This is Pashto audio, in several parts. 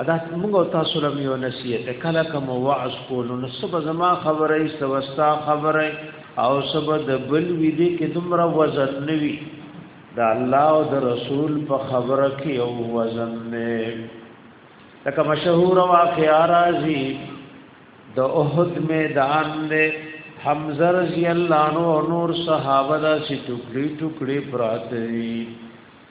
ادا موږ او تاسو لم یو نصیحت کله کوم وعظ کولو نو سبا زما خبره ای سوستا خبره او سبا د بل وی دی کې دومره وزن نوي دا الله او د رسول په خبره کې یو وزن نه لکه مشهور واقعا راځي د احد میدان نه حمزه رضی الله عنه نور صحابه دا چې ټوکړي ټوکړي پراته دي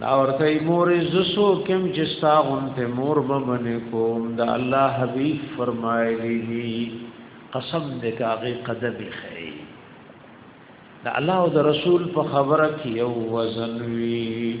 دا ورته مور زسو کم چې ستا غونته مور به من کوم دا الله حبیب فرمایلی دی قسم دې کاغه قدم خی دا الله او د رسول په خبره کې یو وزن وی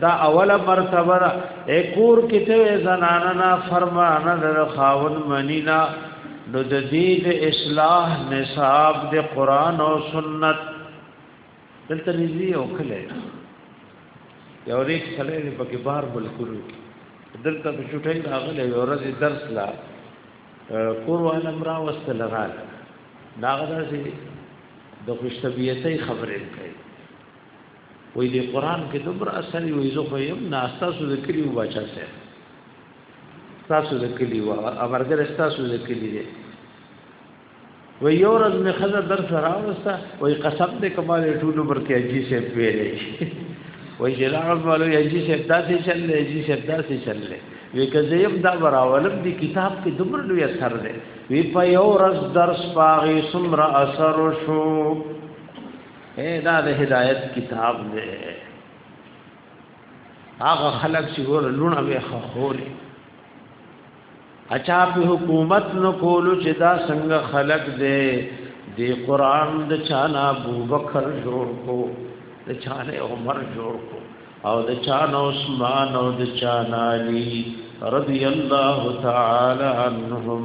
دا اوله مرتبه دا اکور کته زنانا نا فرمانا دا خاون منینا نو د دې د اصلاح نصاب د قران او سنت دلته نږدې او کله یو ریک سره دې پکې بار بل کړو دلته په چټای راغله یو ورځ درس لا قران امر واستل راغله داغه داسې د خوشتبیتۍ خبرې کوي وای دی قران کې دومره اثر وي زه خو يم نه تاسو د کلی و بچا سه تاسو د کلی و امرګر تاسو د کلی دی و یو ورځ می خزه در سره راوسته و قسم دې کمال ټول عمر کې اجي سه پیلې و جلال والو اجي سه تاسو چللې اجي سه تاسو چللې وی کزیم دا براولم دی کتاب کې دومره لوی اثر دی وی په یو ورځ درس پاغي سمره اثر شو اے دا د هدایت کتاب دی هغه خلک چې ور لونه به خولې اچا په حکومت نو کولو چې دا څنګه خلک دی د قران د چانا ابو بکر جوړ کو د چانه عمر جوړ کو او د چانه عثمان او د چانه علی رضی الله تعالی عنهم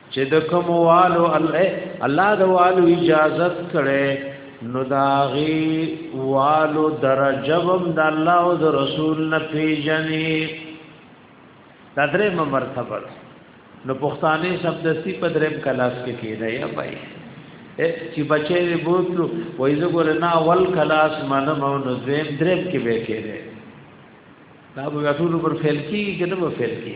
چې د کوم والو الله الله د والو اجازه کړي نو داغي والو درجبم د الله او د رسول نه پیژني دا درې مرتبه نو پښتانه شبدستی په دریم کلاس کې کېده یا بای چې بچې بوتلو وای زه ګور نه اول کلاس منم او نو دریم دریم کې به کېده دا به ټول پر فعل کې کې نه به فعل کې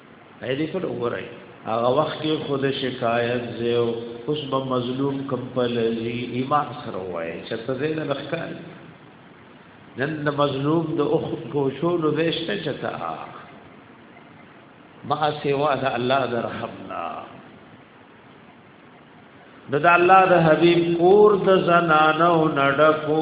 اې دې ټول وګورئ هغه وخت کې خود شکایت زیو اوس به مظلوم کم په لذي ایمان سره وای چې ته زید لخکار نن د مظلوم د اخ کو شول وېشته چتا ما سیوا د الله د رحمنا د الله د حبیب کور د زنانو نډکو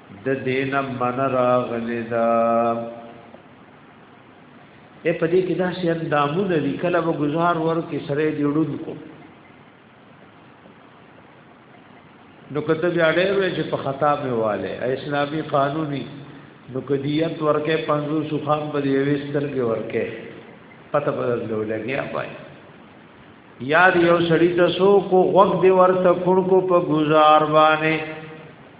د دین من راغلی دا اے په دې کې دا سي اندامونه دي کله به گزار ورکې سره دی وډون کو نو کته بیا ډېر وې چې په خطا مې والے اسلامي قانوني نو کدیت ورکه 500 سخام په دې وستر کې ورکه پته بدل لګي اپای یاد یو سړی ته سو کو وخت دی ورته کړ کو په گزار باندې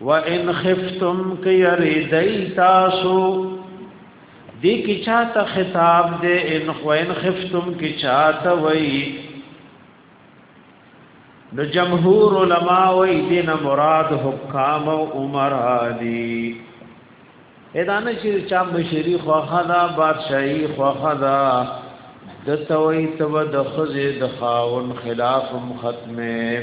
وان خفتم کیریدای تاسو دی کی چاته خطاب دے ان خوین خفتم کی چاته وئی نو جمهور علما وئی دین مراد حکام او عمرا دی ادانه چې چا مشری خو خدا بادشاہي خو خدا د توي تو د خزه د خاون خلاف ختمه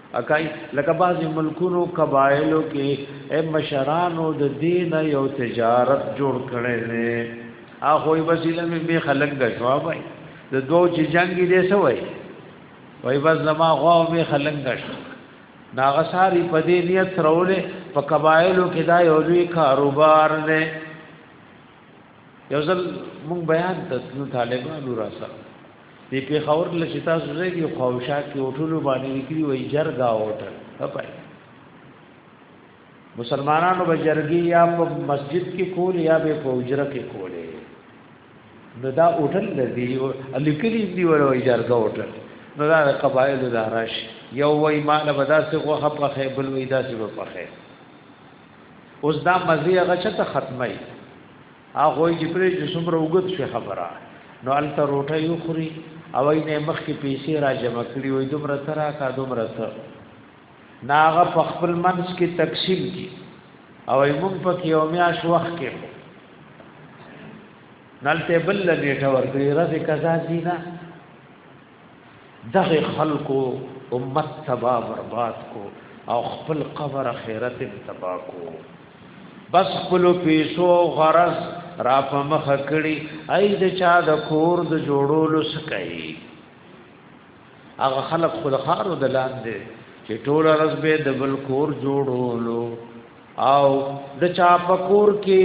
اکای لکه بعضی ملکونو قبایلو کې اے مشرانو د دین یو تجارت جوړ کړي نه اخو یې وسیله مې به خلک د جواب وای د دوه چې جنگي دې سوای وای بس زما غوا مې خلک د ناغه ساری په دې نیت رولې په قبایلو کې دا یو لوی کاروبار نه یو ځل مونږ بیان تاسو طالبانو را سره دی په خور له چې تاسو زه دی خو شا کې هوټلو باندې لیکلي وای جرګا هوټل هپای مسلمانانو به جرګي یا په مسجد کې کول یا به په اجره کې کولې نو دا هوټل لدی لیکلي دی ورو جرګا هوټل نو دا قبایل دا راش یو وای ما له بداسه خو خپه خې بل وای داسې په خې اوس دا مزي هغه چې ختمه هغه یې چې پرې چې څومره وګت شي خبره نو الته روټه یو خوري او یې نه مخ کې پیسې را جمع کړي وي دومره ترا کا دومره ته ناغه په خپل منځ کې تقسیم کی او یې مونږ په کې یو میاش وخت کې نلته بل نیټه ورکړي راځي قضا دینه دغه خلکو امت تبا برباد کو او خپل قبر خیرت تبا کو بس خپل پیسو غرض را په مخ کړي اې د چا د کور د جوړولو سکي هغه خلک خود خارو د لاندې چې ټول رز به د بل کور جوړولو او د چا په کور کې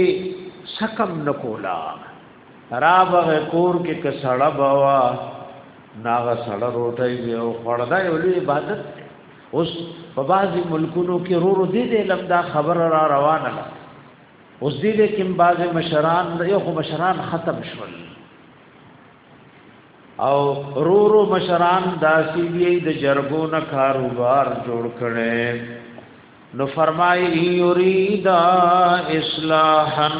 سکم نکولا را بغه کور کې ک سړه بوا ناغه سړه روټي دی او خړدا یو لوی عبادت اوس په بعضي ملکونو کې رو رو دي دې لمدا خبر را روانه ده اوس دې دې کوم بعض مشران یو خو مشران ختم شول او رو رو مشران داسي دی د جرګو نه کاروبار جوړ کړي نو فرمایي یریدا اصلاحن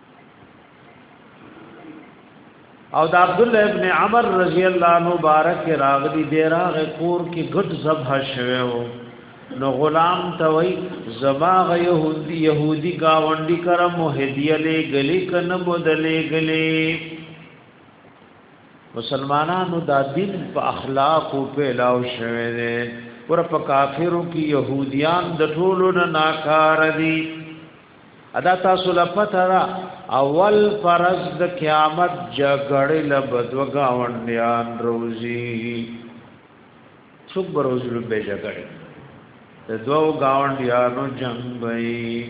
او د عبد الله ابن عمر رضی الله عنه مبارک راغلی دی راغ کور کې غټ ذبح شوو نو غلام ته وای زما غ يهودي يهودي گاونډي کرم هدیه لې غلي کنه بدلې غلي مسلمانانو دا دین په اخلاق او په لاو شوه دي ور په کافرو کې يهوديان د ټولو نه ناکار دي ادا تاسو لا پته را اول فرض د قیامت جګړې له بدو گاونډیان روزي څوک بروز له به جګړې د دوو گاونډیانو جنگ وي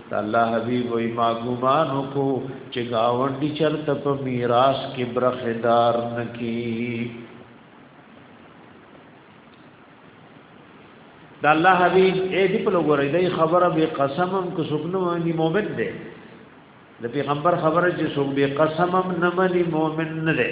د الله حبیب وی ما ګمان کو چې گاونډي چرته په میراث کې برخدار نکی د الله حبیب اې دې په لګورې دې خبره به قسمم کو سکنو باندې مؤمن دی د پیغمبر خبره چې څوک به قسمم نه مني مؤمن نه دی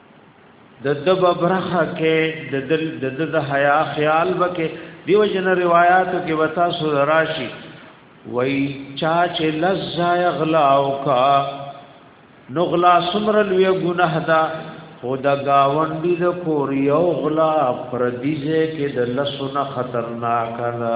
د دب برخه کې د دل د د حیا خیال بکې دیو جن روایتو کې وتا سو راشي وای چا چې لزا یغلا او کا نو غلا سمر لوی ګناه دا خدا گاوندی د کور یو غلا پر دیزه کې د لسونه خطرناک نه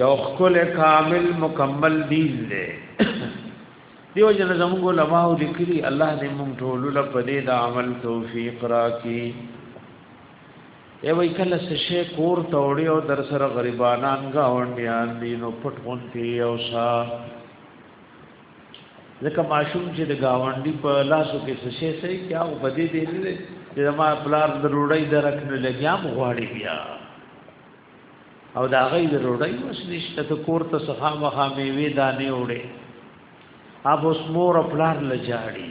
یو خپل کامل مکمل دین دی دیو جن زموږ علماء لیکلي الله دې موږ ټول له پدې د عمل توفیق راکړي ای وای کله څه شي کور توړي او در سره غریبانان گاونډیان دي نو پټ غونتی او شا ځکه ماشوم چې د گاونډي په لاسو کې څه شي سي کیا او بدې دې نه دي چې ما پلار د روړی درک نه لګیا م غواړي بیا او دا غي د روړی وس نشته ته کور ته صفه مخه میوي دانه وړي اب اوس مور پلار لجاړي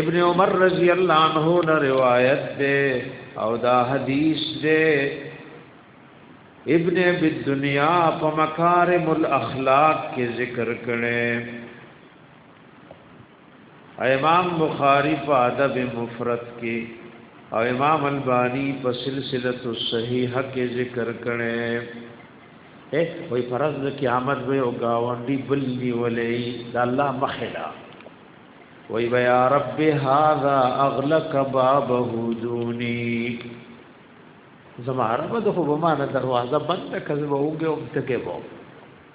ابن عمر رضی اللہ عنہ نے روایت دے او دا حدیث دے ابن ابی دنیا په مکارم الاخلاق کې ذکر کړي امام بخاری په ادب مفرد کې او امام البانی په سلسله الصحیح کې ذکر کړي اے وای فرض د قیامت به او گاونډي بل نیولې د الله مخلا وای بیا رب هاذا اغلق بابه دونی زما رب د خو به ما دروازه بند کړو وګم تکې وو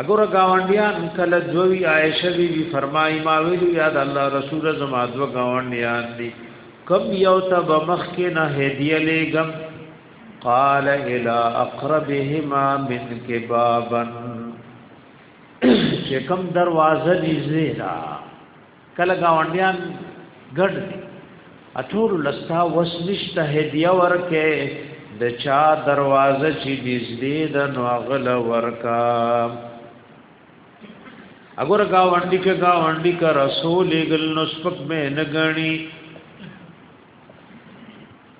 اګور گاونډیان کله دوی عائشه بی بی فرمای ما ویلو یاد الله رسول زما دو گاونډیان دی کم یو تب مخ کې نه هدیه لګم قال الى اقربهما منك بابا چې کم دروازه نږدې را کله گاونډیان ګډ دي اټول لستا وسنشت هدیه ورکه د چا دروازه چې نږدې ده نو غل ورکا اگر گاونډی کا گاونډی کا رسول ګل نو سپک مې نګنی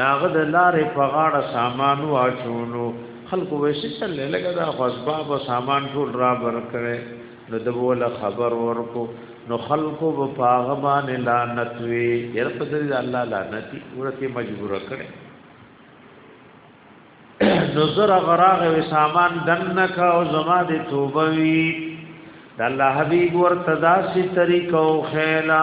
داغه د لارې په غاړه سامان واچونو خلکو وېسې چل لګا دا خو اسباب او سامان ټول را بر کړي نو د بوله خبر ورکو نو خلکو په پاغه باندې لعنت وي ير په دې الله لعنت ورته مجبور کړي نو زرا غراغ و سامان دنک او زما د توبه وی د الله حبیب ورتدا سی طریقو خیلا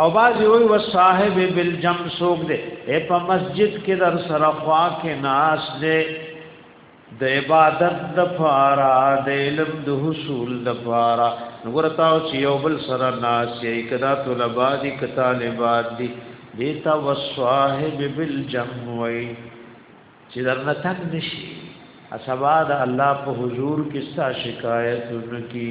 او باز وی و صاحب بالجم سوق دے اے په مسجد کې در سره خوا کې ناس دے د عبادت د فارا د علم د حصول د فارا نګورتاو چې یو بل سره ناس یې کدا طلبا دي ک طالبات دي دیتا و صاحب بالجم وی چې درنه تک نشي اسباد الله په حضور کې ستا شکایت ونکي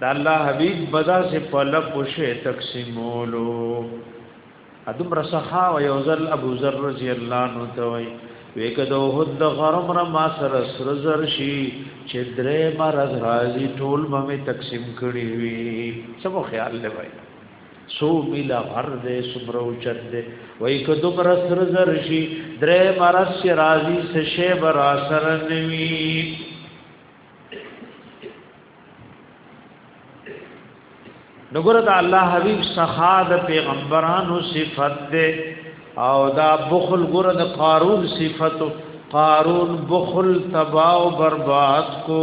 د الله حبيب بدا سي په لب شه تقسیمولو ادم رسخا او یوزل ابو ذر رضی الله عنه ته وي وکدو حد د غرم را ما سره سر زر شي چې درې مرز راځي ټول مې تقسیم کړی وي سمو خیال لوي څو میل غر دې سمرو چت دې وای که دومره سر زر شي درې مرس چې راځي څه شی به را سره نوي نګور د الله حبیب سخا د پیغمبرانو صفت ده او دا بخل ګور د قارون صفت قارون بخل تباہ و برباد کو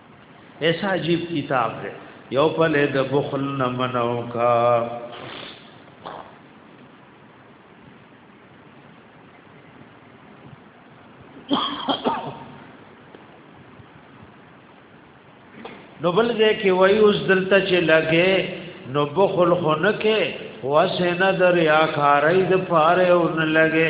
ایسا عجیب کتاب دی یو په د بخل نه منو کا نو بل دې کې وای اوس دلته چې لګې نو بخل خونه کې واسنه د ریاکارۍ د پاره اون لګې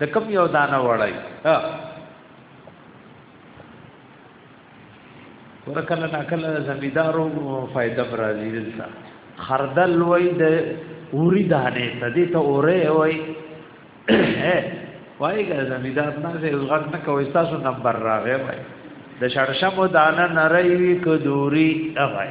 د کم یو دانه وړای ورکل نه کله زمیدارو فائدہ برازي دلته خردل وای د اوري دانه ته دې ته اوره وای وای ګر زمیدار نه زه غږ نه کوي تاسو نمبر راغی وای د شړشمو دانه نری وی کدوري اغای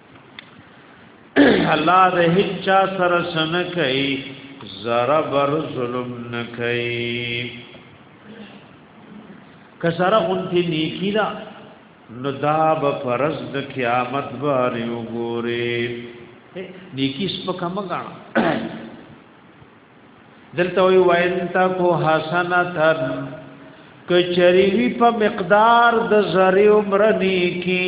الله د هیڅ چا سره سن کوي زره بر ظلم نه کوي که سره غونتی نیکی دا نو دا به پرز د قیامت باندې وګوري نیکی سپکه مګا دلته وی وینتا کو حسنتن کچری وی په مقدار د زری عمر نیکی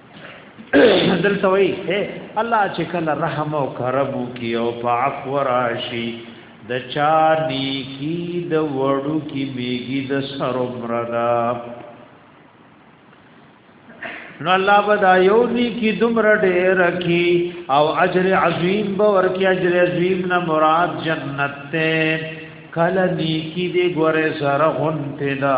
دلته وی اے الله چې کله رحم او کرم کی او په عفو راشي د چا نیکی د وړو کی میګی د سرم ردا نو الله بدا یو نیکی دمر ډیر کی او اجر عظیم به ورکی اجر عظیم نه مراد جنت ته کله نیکی دی ګوره سره غنته دا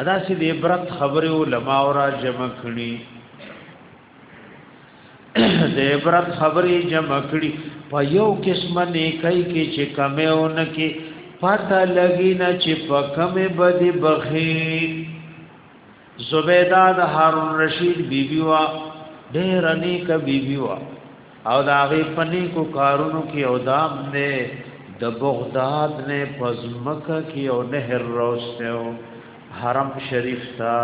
ادا سي دې برت خبره علماء را جمع کړي دې برت خبره جمع کړي په یو قسم نه کوي کې چې کمه اون کې پته لګی نه چې په کمه بدی بخي زبیداد هارون رشید بیبیوا ډېر نیک بیبیوا او دا غي پني کو کارونو کې او دام نه د بغداد نه پزمکه کې او نهر روسته او حرم شریف تا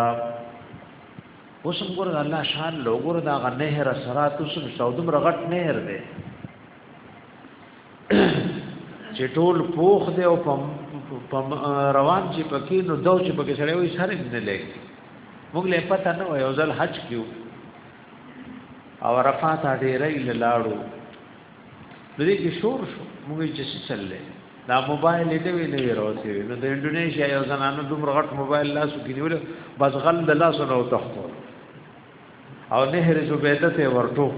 اوس موږ الله شان لوګور دا غ نهر سرات اوس سعودم رغټ نهر دی چې ټول پوخ دی او پم روان چې پکې نو دو چې پکې سره وي سره نه لګي موږ له پته نه وای او ځل حج کیو او عرفات ډیرې لاړو دوی کې شور شو موږ چې څه چللې دا موبایل دې وی نه وروسي نو د انډونیشیا یو زنانه دومره غټ موبایل لاسو کې نیول بس غل د لاسو نو تختو او نهر زبیده ته ورټو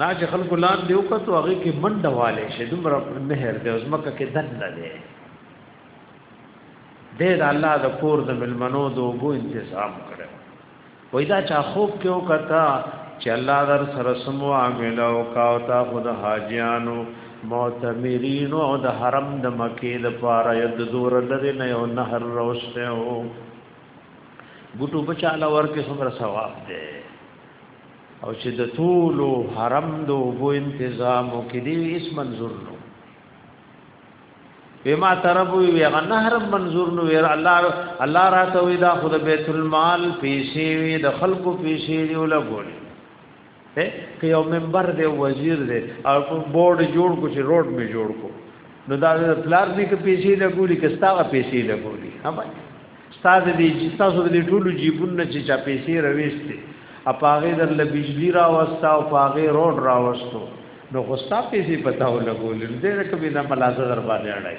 نا چې خلکو لان دی وکړو هغه کې منډه والے شه دومره نهر دی اوس مکه کې دن نه دی دې د الله د کور د ملمنو د وګو تنظیم کړو وای دا چا خوب کې وکتا چې الله در سره سمو عامل او کا او تا خود حاجیانو معتمرین او د حرم د مکې د پاره ید دور لري نه یو نهر روشته او بوټو بچاله ورکه څومره ثواب دی او چې د ټولو حرم دو بو تنظیم کې دی اس منظور نو بما تربو وی غنهر منظور نو وی الله الله را ته وی دا خود بیت المال پیسې وی د خلکو پیسې دی ولا ګولې ته که یو منبر دی وزیر دی او بورډ جوړ کو چې روډ می جوړ کو نو دا پلار دی که پیسې لګولي که ستاغه پیسې لګولي هم استاد دې چې تاسو دې ټولو جیبونه چې چا پیسې رويستي اپاغه در ل بجلی را وستا او پاغه روډ را وستو نو خو ستا پیسې پتاو لګول دې رقم نه ملازه در باندې اړای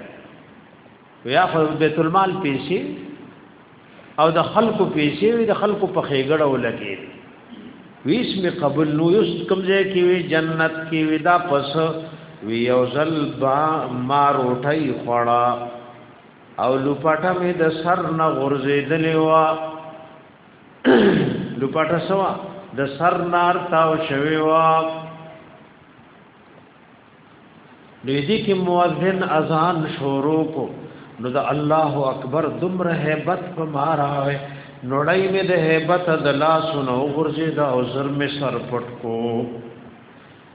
یا خو بیت المال پیسې او د خلکو پیسې وي د خلکو په خېګړه ولګي ویس می قبول نو یو کوم ځای کې وي جنت کې وي دا پس وی یو ځل با مار اٹھای خړا او لپټه می د سر نه غورځیدلې وا لپټه سوا د سر نار تاو شوی وا نو دې کې مؤذن اذان شروع کو نو د الله اکبر دمر hebat په ماراوي نړۍ مې د hebat د لاس نو غورځي دا او زر مې سر پټ کو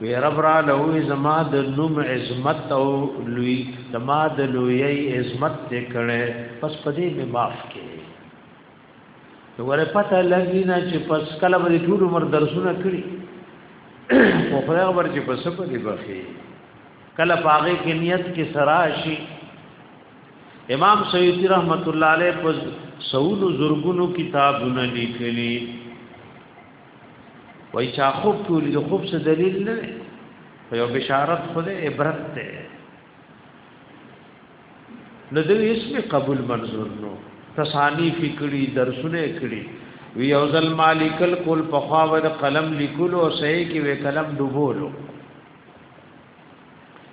وی رب را لوی زما د نوم عظمت او لوی زما د لوی عظمت دې کړي پس پدې می معاف کړي نو ور پته لګی نه چې پس کله به ټول عمر درسونه کړی خو خدای خبر چې پس په دې بخي کله پاغه کې نیت کې سراشي امام سیوطی رحمت الله علیه په سعود زرګونو کتابونه لیکلي وای چا خوب کې ولید خوب څه دلیل نه دی خو یو بشارت خو دې عبرت دی نو دوی هیڅ به قبول منظور نو تصانی فکری درسونه کړی وی او ځل مالکل کول په خوا ور قلم لیکلو او صحیح کې وی قلم ډوبولو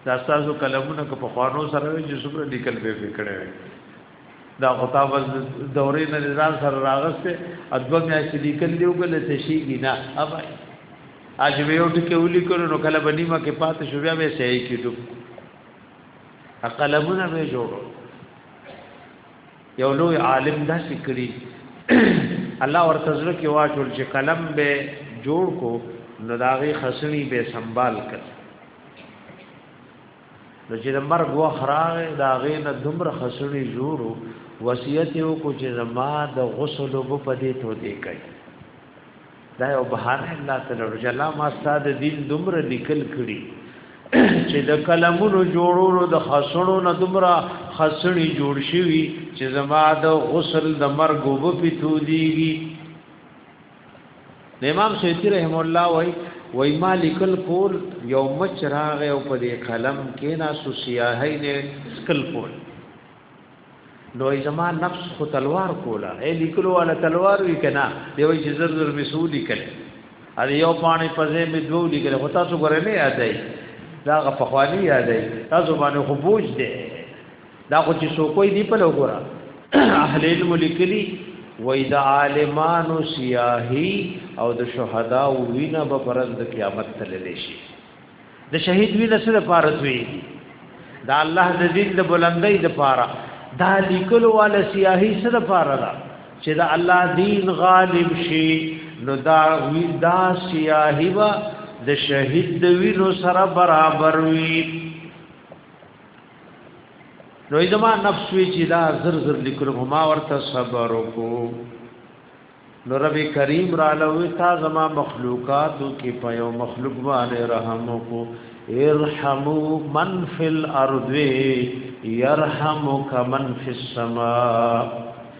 دا تاسو قلمونه کو په خوانو سره چې څومره لیکل به وکړي دا خطاب دورې نه ځان سره راغسته ادو میا چې لیکل دیو ګل ته شي نه اوبای اج به یو ټکی ولي کړو نو کله بنی ما کې پات شو بیا به صحیح کیدو قلمونه به جوړو یو لوی عالم دا سکړي الله ورته زړه کې واچول چې قلم به جوړ کو نو داغي خسنی به سنبال کړ نو چې د مرګ وخت راغی د هغې نه دومره خسړي زورو وصیت یې وکړو چې زما د غسل اوبه په دې تودې کوي دا یو بهانه الله تعالی رجلا ما استاد دین دومره لیکل کړي چې د قلمونو جوړولو د خسړو نه دومره خسړي جوړ شوي چې زما د غسل د مرګ اوبه په تودېږي امام سیوطی رحم الله وای وای مالکل کول یو مچ راغ او په دې قلم کې ناسو سیاهی نه سکل کول نو زما نفس خو تلوار کولا اے لیکلو والا تلوار وی کنا دی وای چې زر زر مسولی کړي ا یو پانی پځې می دوه لیکل خو تاسو ګره نه یادای دا غ فخوانی یادای تاسو باندې خو بوج دی دا خو چې سو کوئی دی په لګورا اهل علم لیکلی وای د عالمانو سیاهی او د شهدا وینه به پرز د قیامت تللی شي د شهید وینه سره پارت وی دا الله د دین د بلندۍ د پاره دا لیکلو والا سیاهی سره پاره دا چې دا الله دین غالب شي نو دا وی دا سیاهی وا د شهید د وینو سره برابر وی نو زما نفس وی چې دا زر زر لیکل ما ورته صبر وکړو نو رب کریم را لوي تا زما مخلوقاتو کې په یو مخلوق باندې رحم وکړو ارحمو من فی الارض یرحمک من فی السماء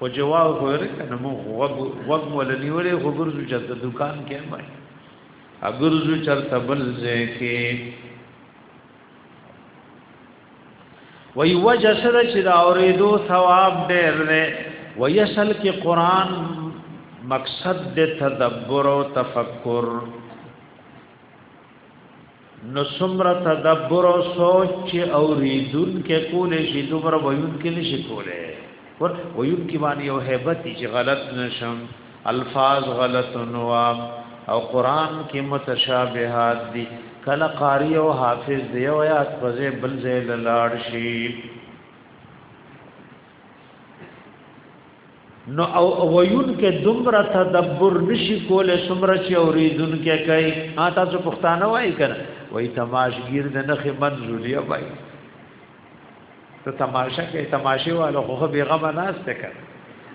او جواب غوړې کنه مو وګ وګ ول نیولې وګرځو چې د دکان کې مې اګرځو چرته بل ځای کې وی وجه سره چې دا اورېدو ثواب ډېر دی ویسل کې قران مقصد د تدبر او تفکر نو سمر تدبر او سوچ چې او ریدون کې کولې شي دومره ویون کې نشي کولې ور ویون کې باندې یو hebat چې غلط نشم الفاظ غلط نوام او قران کې متشابهات دي کله قاری او حافظ دی او یاد پځه بل ځای لاړ شي نو او ویون کې دومره تدبر نشي کولای څومره چې اوریدون کې کوي ها تاسو پښتانه وایي کنه وایي تماشګیر د نخې منځولې وایي ته تماشا کې تماشې والو خو به غم نه استه کړ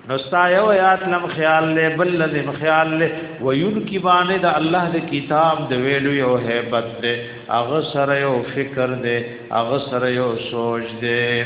نو ستا یو یاد لم خیال له بل لم خیال له ویون کی باندې د الله د کتاب د ویلو یو hebat ده اغه سره یو فکر ده اغه سره یو سوچ ده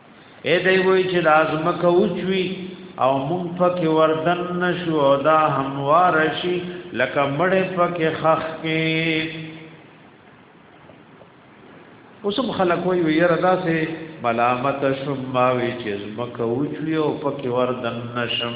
اے دی وای چې لازمکه اوچوي او مونږ پکې وردن نشو او دا هموار شي لکه مړ پکې خخ کې اوسم خلک وای ویره داسې ملامت شم ما وی چې زمکه اوچوي او پکې وردن نشم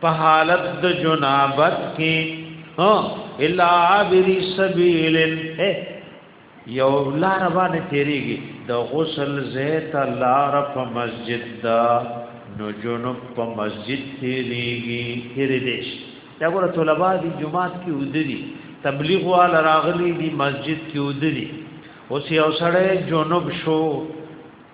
په حالت د جنابت کې ها الا عبری سبیل یو لار باندې تیریږي د غسل زیت لار په مسجد دا نو جنوب په مسجد تیریږي تیرې دیش دا ګوره طلبه دي جمعات کې ودري تبلیغ وال راغلي دي مسجد کې ودري اوس یو سړی جنوب شو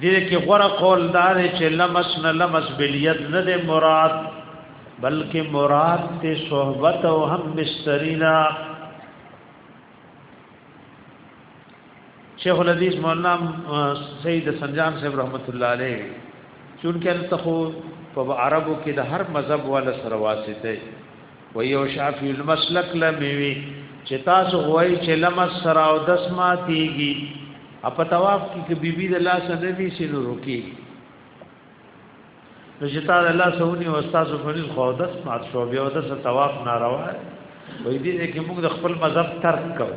دې کې غره قول دار چې لمس نه لمس بلیت نه دې مراد بلکې مراد ته صحبت او هم مسترینا شیخ الحدیث مولانا سید سنجان صاحب رحمت الله علیه چونکه تخو په عربو کې د هر مذهب والا سره واسطه و یو شافی المسلک لمیوی چې تاسو وای چې لمس سرا او دس ماتیږي اپ طواف کې کې بیبي د الله سره دی سینو روکي نو چې تعالی الله سونی او استاد فریض خو دس مات شو بیا د طواف ناروا وې دې کې موږ د خپل مذهب ترک کوو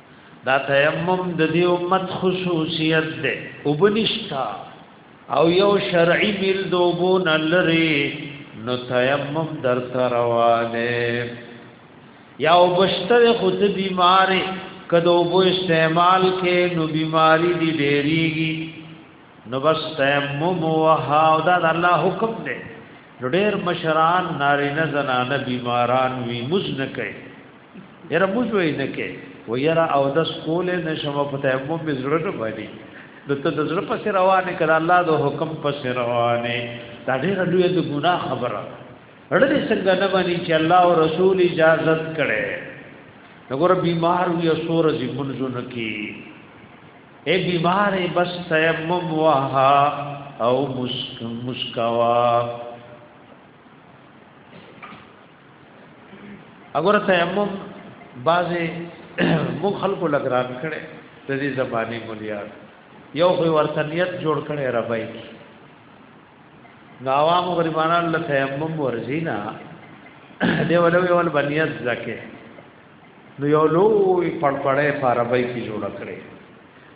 دا تیمم د دې امت خصوصیت ده او بنشتا او یو شرعي مل دوبو نلري نو تیمم در تروانه یا وبشتر خود بیماری کدو بو استعمال کې نو بیماری دی ډېریږي نو بس تیمم وها او دا الله حکم دی نو ډېر مشران نارینه زنانه بیماران وی مزنکه یره موږ وې نه کې و یره او د سکول نشم په تیمم به زړه نه باندې د ته د زړه په روانه کړه الله د حکم په روانه دا ډېر لوی د ګناه خبره اړلې څنګه نه باندې چې الله او رسول اجازه کړي نګور بیمار وي سور زی منځونه کې اے بیمار بس تیمم وها او مسکوا اگر تیمم بازه مو خلکو لګران کړي د دې زبانی مليار یو خو ورته نیت جوړ کړي ربای کی نو عوام غریبانان له تیمم ورزینا دی ولوی ول بنیت زکه نو یو لوی پړپړې په عربی کې جوړ کړي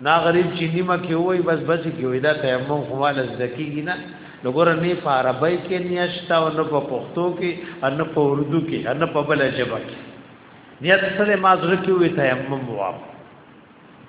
نا غریب چې نیمه کې وای بس بس کې وای دا تیمم خو مال زکیږي نه نو ګور نه په عربی کې نیاشتا او نه په پښتو کې او نه په اردو کې او نه په بل ژبه کې نیت سره ما زړه کې وای تیمم واب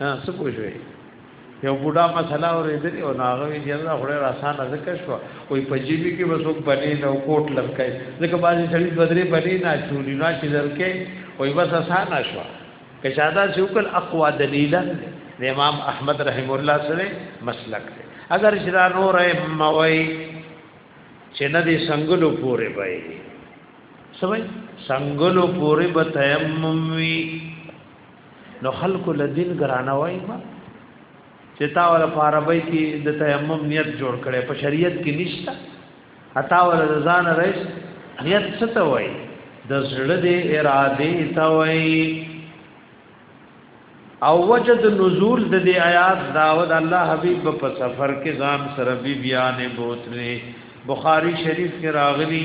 ها څه پوښوي یو بوډا مسله اورېدلې او ناغه یې جزا خړې راسانه ذکر شو وې په جیبي کې وسوک بنې نو کوټ لمکای ځکه بازي سړي بدري بنې نه چولې نه چې درکې وې بس آسانه شو که شاده شوکل اقوا دلیلا د امام احمد رحم الله سره مسلک دی اگر چې دا نور موي چې نه دي سنگلو پورې وای سمای سنگلو پورې به تیمم وی نو خلق له دین ګرانه وای ما چې تا ول په عربی کې د تیمم نیت جوړ کړي په شریعت کې نشته اتا ول ځان رئیس نیت څه ته وای د زړه د اراده ته وای او وجد نزول د دې آیات داود الله حبیب په سفر کې ځان سره بی بیان بوتلې بخاری شریف کې راغلی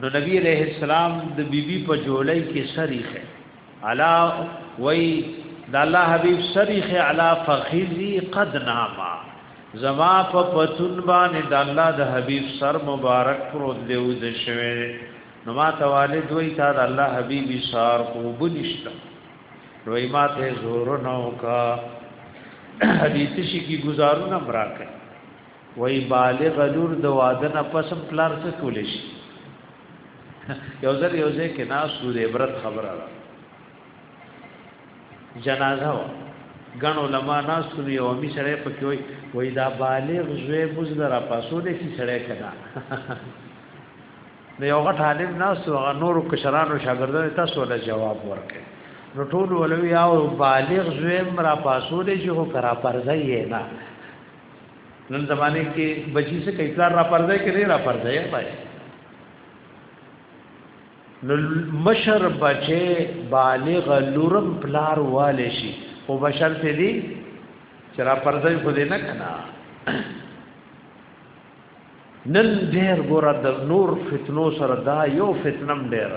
نو نبی علیہ السلام د بیبي بی په جولای کې سریخه علا وای د الله حبیب سریخه علا فخذی قد ناما زما په پتون باندې د الله د حبیب سر مبارک پروت دی او د شوه نو ما ته والد وای تا د الله حبیب سار کو بنشتا نو ما ته زور نو کا حدیث شي کی گزارونه مراکه وای بالغ لور د واده نه پس پلار څه کول شي یو ځل یو ځای کې ناس سود عبرت خبره ده جنازه و ګڼ علما ناس سود یو می سره پکې وای وای دا بالغ زوی بوزدر پاسو دې چې سره کړه نو یو غټ عالم ناس او نور کشرانو شاګردانو تاسو له جواب ورکړي نو ټول ولوي او بالغ زوی مرا پاسو دې چې هو کرا پرځي نه نن زمانه کې بچی څه کوي پلار را پردای کې نه را پردای پای نو مشر بچي بالغ لورم پلار والي شي او بشر ته دي چې را پردای خو دې نه کنا نن ډېر ګور د نور فتنو سره دا یو فتنم ډېر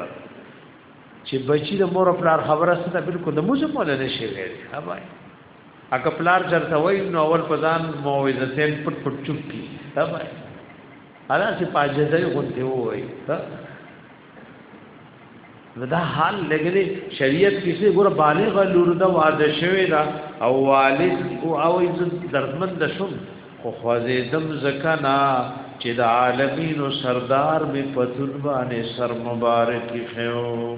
چې بچی د مور خپل خبره سره بالکل د موزه په لاره شي ویل هاوای اګه پلار چرته وای نو اول په ځان موعظه تین پټ پټ چوپ کی دا وای ادا چې پاجدای غونډه وای دا حال لګلې شریعت کیسه ګور بالغ لور دا واده شوی دا او والد او او عزت درمن د شوم خو خوازې دم زکنا چې د عالمینو سردار می پتون باندې سر مبارک خيو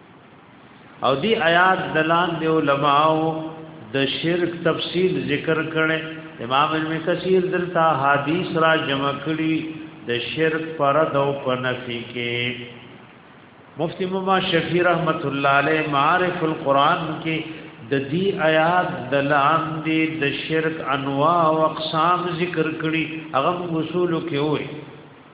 او دی آیات دلان دی علماو د شرک تفصیل ذکر کړي امام ابن کثیر دلته حدیث را جمع کړي د شرک فرد او پنفی کې مفتی مما شفیع رحمت الله علیه معارف القرآن کې د دې آیات دلان دی د شرک انواع او اقسام ذکر کړي هغه اصول کې وایي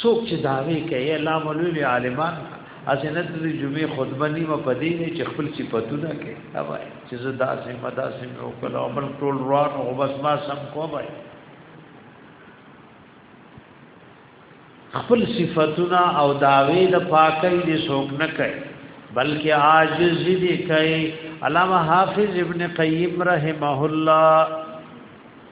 څوک چې داوی کوي الله مولوی عالمان اسنت د جمعې خطبه نیمه پدې نه چې خپل صفاتونه کوي دا وایي چې زه داسې مداسې او کله بل ټول روان او بس ما سم کوه وایي خپل صفاتونه او داوی د پاکۍ د څوک نه کوي بلکې عاجز دي کوي علامه حافظ ابن قیم رحمه الله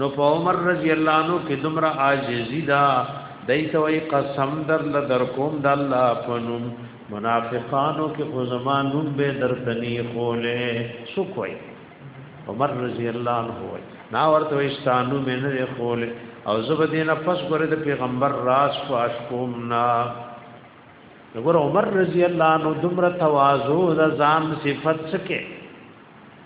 نو په عمر رضی الله عنه کې دمر عاجزی دا دایته وای قسم در ل در کوم د الله پنوم منافقانو کې خو زمانون به درتنی خوله سو کوي عمر رضی الله عنه وای نا ورته استانو مې نه خوله او زبدینه پس ګره د پیغمبر راز فاش کوم نا وګوره عمر رضی الله عنه دمر تواضع د ځان صفت سکه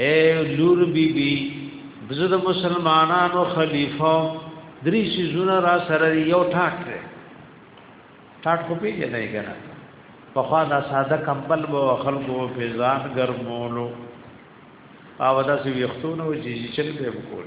اے لور بی بی زه د مسلمانانو خلیفہ درې سيزونه را سره یو ټاټ دی ټاټ خو پیژنې کنه په خوا دا ساده کمبل وو خلکو په ځان ګرمولو او دا سی وختونه و چې چل به وکول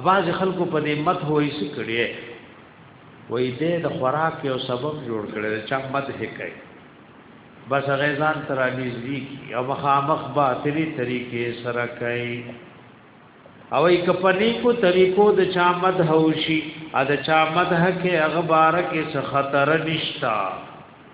اباز خلکو په دې مت هوې سې کړې وې دې د خوراک یو سبب جوړ کړل چې مت هې کوي بس غیزان تر نږدې کی او مخامخ با تری طریقې سره کوي او ای کپنی کو طریقو د چا مد هوشي ا د چا مد هکه اغبار کې څه خطر نشتا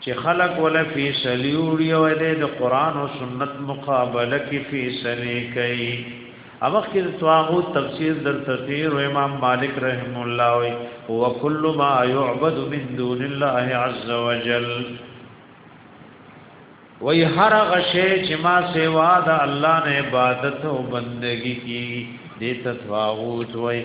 چه خلق وله فیصلی اوړی او دی د قرآن او سنت مقابله کی فیصلی کئی اوخ کی تواغو تفسیر در تطیر و امام مالک رحم الله وی هو کل ما یعبد من دون الله عز وجل وی هر غشه چه ما سوا د الله نه عبادت او بندگی کی دیت تواغوت وی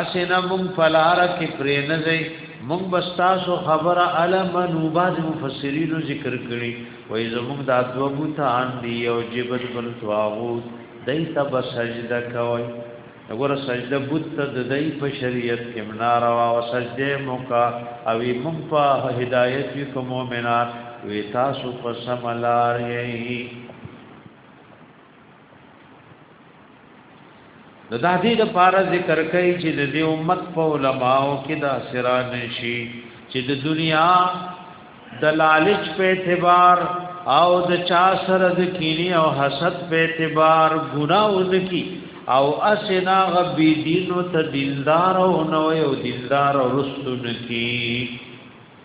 اسنه مونږ فلار کې پرې نه ځي مونږ بستاسو خبره علمنو بعض مفسرین ذکر کړي وای زمونږ د ادو بوتان دی او جبت بل تواغوت دای ته بس سجده کوي وګوره سجده بوت ته د دای په شریعت کې مناروا او سجده موکا او مونږ په هدایت کې کوم مؤمنان وی تاسو په سملار یې نو دا دې د پاره ذکر کوي چې د دې امت په علماو کې دا سرا نشي چې د دنیا د لالچ په اعتبار او د چا سره د کینی او حسد په اعتبار ګناه ونکي او اسنا غبی دین او ته دیندار او نو یو دیندار او رستو نکی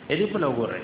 اې دې په لګورای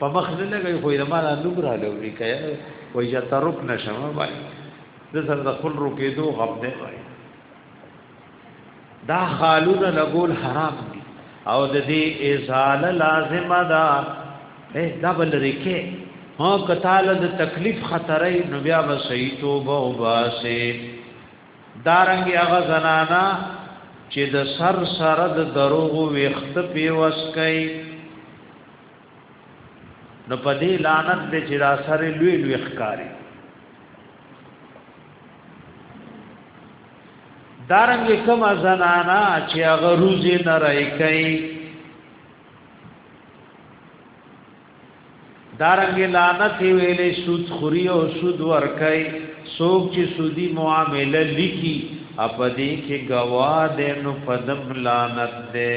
په مخ نه لګي خو یې مال نوم را لوري کیا وای چې ترک نشم وای د سره د خپل روپې دو غم نه وای دا خالونه لګول حرام دي او د دې ازاله لازمه ده دا بل ریکه ها کتاله د تکلیف خطرې نو بیا به صحیح توبه او باسه دارنګ هغه زنانا چې د سر سره د دروغ ویخت پیوس کوي نو په دې لعنت دې چې دا سره لوی لوی ښکاری دارنګ کوم زنانا چې هغه روزي نه راي کوي دارنګ لعنت ویلې سود خوري او سود ور کوي څوک چې سودی معامله لیکي اپدې کې گواه دې نو پدم لعنت دې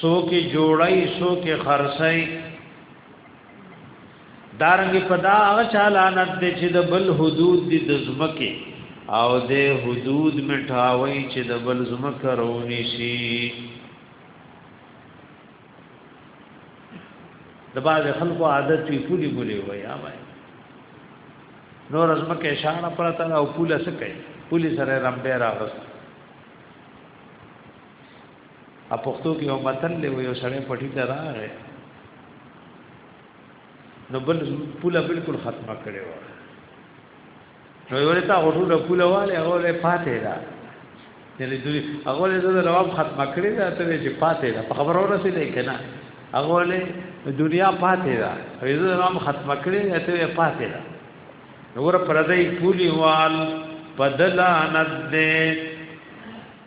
سوک جوړی سوک خرسای دارنګ په دا هغه چالانت دي چې د بل حدود دي د زمکه او د حدود مټاوي چې د بل زمکه رونی شي د باز خلکو عادت وی پولی ګولې وای یا وای نور از مکه اشاره پرته او پوله سکه پولی سره رمبه راغست ا پښتو کې یو متل له یو سړی پټی ته راغی نو بل پوله بالکل ختمه کړې و نو یو لتا غټو د پوله والے هغه له پاتې را یعنی دوی هغه له زړه رواب ختمه کړې دا ته چې پاتې را په خبرو رسېدې کنه هغه له دنیا پاتې را یو زړه رواب ختمه کړې دا ته پاتې را نور پردې پولی وال پدلانت دې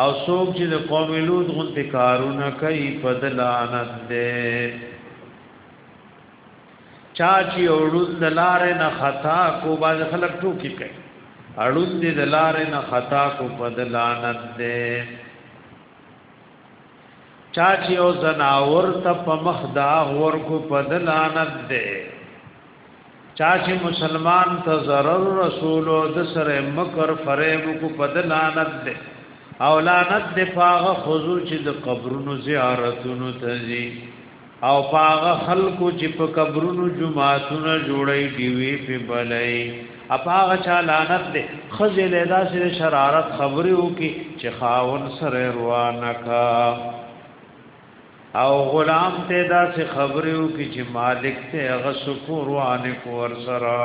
او څوک چې د قوم لوط غونته کارونه کوي په دلانت ده چا چې اورون د لارې نه خطا کو باز خلک ټوکی کوي اړون دې د لارې نه خطا کو په دلانت ده چا چې او زناور ته په مخ دا ور کو په دلانت ده چا چې مسلمان ته ضرر رسول او د سره مکر فریب کو پدلانت ده او لعنت ده پاغه خضوع چې د قبرونو زیارتونو ته ځي او پاغه خلکو چې په قبرونو جمعاتونه جوړي دیوي په بلای اپاغه چا لعنت ده خزه لیدا سره شرارت خبرو کې چې خاون سره روانه کا او غلام ته دا سه خبره او کی چې مالک ته هغه سکوروان کو ور سره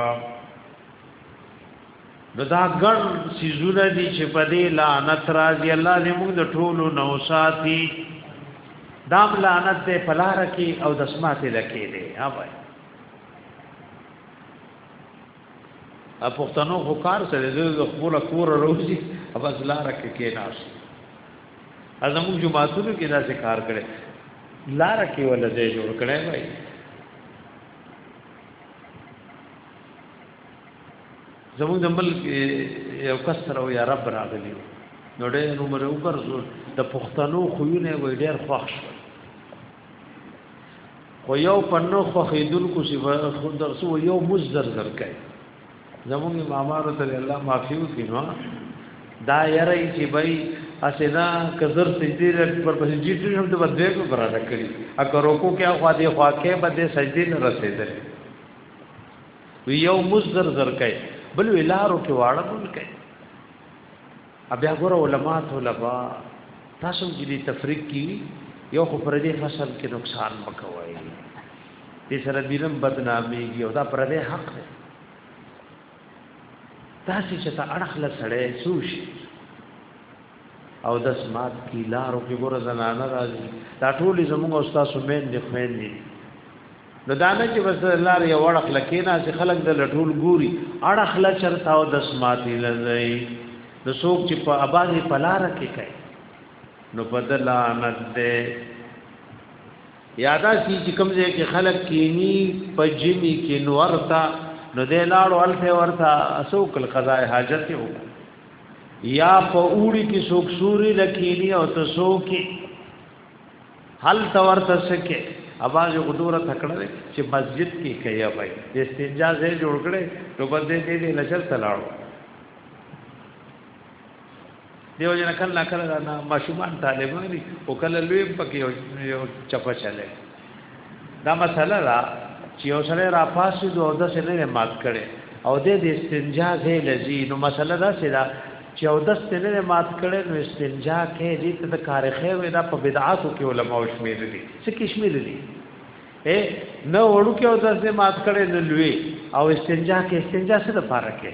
نو دا ګڼ سيزونه دي چې په دې لعنت راځي الله دې موږ د ټولو نو ساتي دام لعنت دې پلار کې او دسمات لکې دې ها وای ا پښتنو خو کار سره د خپل کور روزي او بس لار کې کې ناش ازمو جمعاتونو کې دا څه کار کړي لار کې ول ځای جوړ کړي وای زموږ د ملک یو کسر او یا رب راغلی نو ډېر عمر وګرځول د پښتنو خوونه وې ډېر خوښ شو خو یو پنو خو خیدونکو صفات خو درسو یو مزر زر کوي زموږ امامانو ته الله معافي وکړي نو دا یره چې بای اسیدا کزر سجدی پر سجدی ټول هم د بدوی کو برا کړی ا کرو کو کیا خوا دی خوا کې بده سجدی نه رسیدل وی یو مزر زر کوي بل ویلارو کې واړه مون کوي ا بیا ګوره علما طلبا تاسو چې دې تفریق کی یو خو پر دې فصل کې نقصان مکوي دې سره دینم بدنامي یو دا پر دې حق دی تاسو چې ته اړخله سړې سوش او د سمات کی لارو کې ګوره زنانه راځي دا ټول زموږ استاد سمین دې خوین دي نو دا نه چې بس لار یو اړخ لکینا چې خلک د لټول ګوري اړخ لا چرتا او د سماتی لځي نو څوک چې په اباده پلار کې کوي نو بدلانت ده یادا سی چې کوم ځای کې خلک کینی په جمی کې نورتا نو دې لاړو الفه ورتا اسوک القضاء حاجت یو یا په اوړي کې سوک سوري لکینی او تسو کې هل تور تسکه اواز غدور تکړه چې مسجد کې کیا وای د استنجا ځای جوړ کړي نو بس دې دې نشر تلاړو دیو جن کله کله نه ماشومان طالبانی او کله لوی پکې یو چپا چلے دا مسله را چې یو سره را پاسې دوه د سره نه مات کړي او د دې استنجا زې لذي نو مسله دا چې دا چې او د سره نه مات کړي نو استنجا کې دې ته د کار خیر وي دا په بدعاتو کې علما او شمیر دي څه کې شمیر دي اے نو وړو کې او د سره مات کړي نو لوی او استنجا کې استنجا څه د فارق کې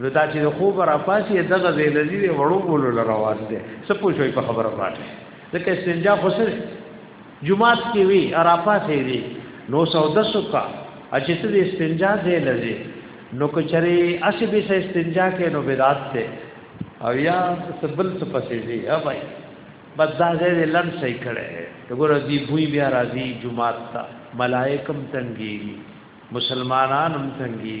نو دا چې خوب را پاسي دغه ځای لذي دی وړو بولو روان دی څه پوښوي په خبره باندې ځکه استنجا خو سره جمعات کې وی را پاسي دی نو سودا سکا اچې ته استنجا دی لذي نو کچري اسی به سه استنجا کې نو بدعت ته او یا سبل څه پسې دی ها بھائی بس دا ځای لن صحیح کړي وګوره دی بوی بیا راځي جمعات ته ملائکم تنګي مسلمانانم تنګي